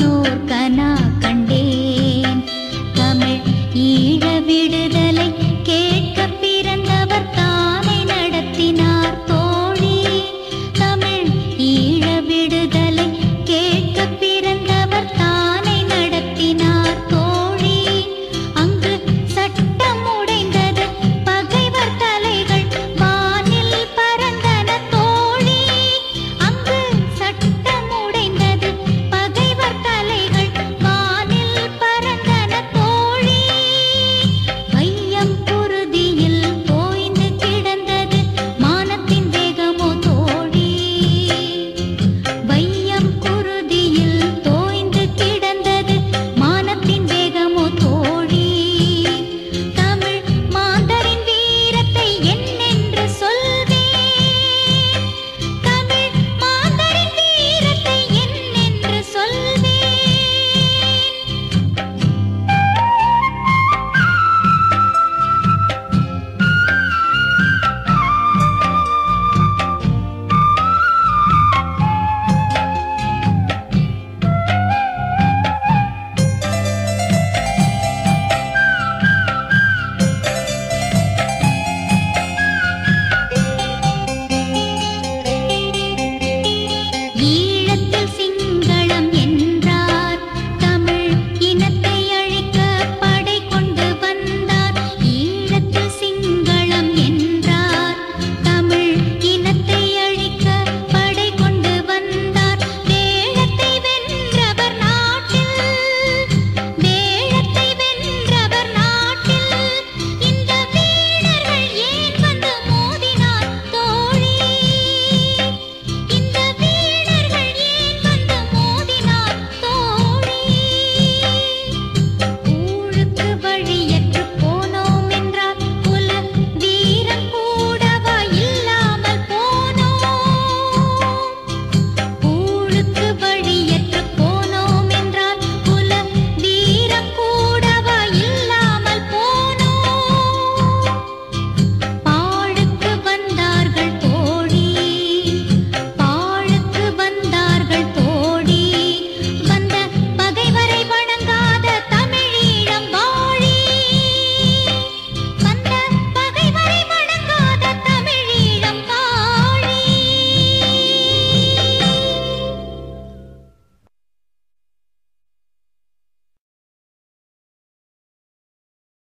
നോർക്കനാ കണ്ടേൻ. Tamil ഈഴവിട്